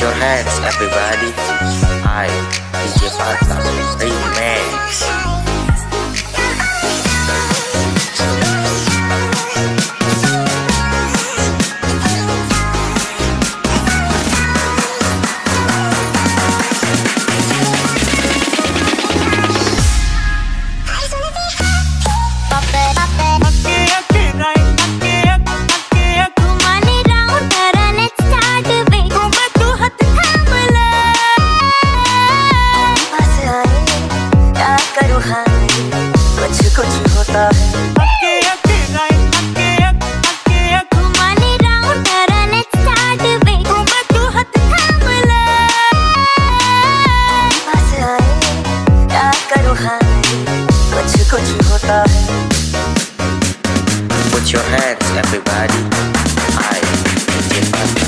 your hands, everybody. I, DJ Pata, Remix. क्या करूँ हाय कुछ कुछ होता है Put your hands, everybody. I, DJ Pata,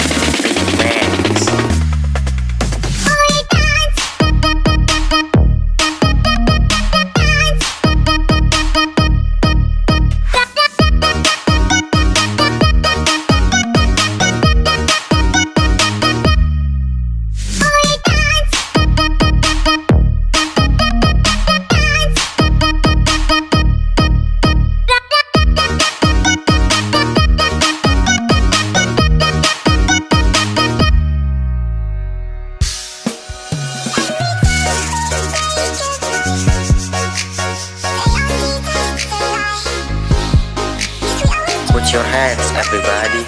your hands, everybody.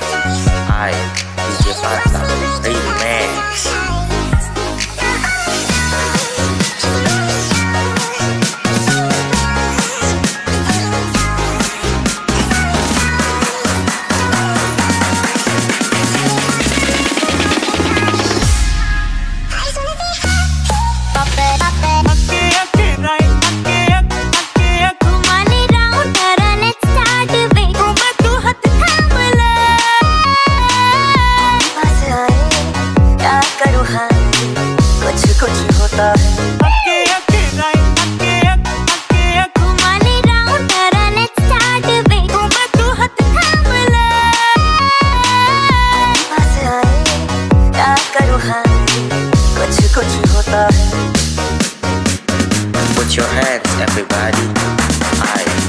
I, DJ Pata, कुछ कुछ होता है. तू कुछ होता है Put your hands, everybody. I,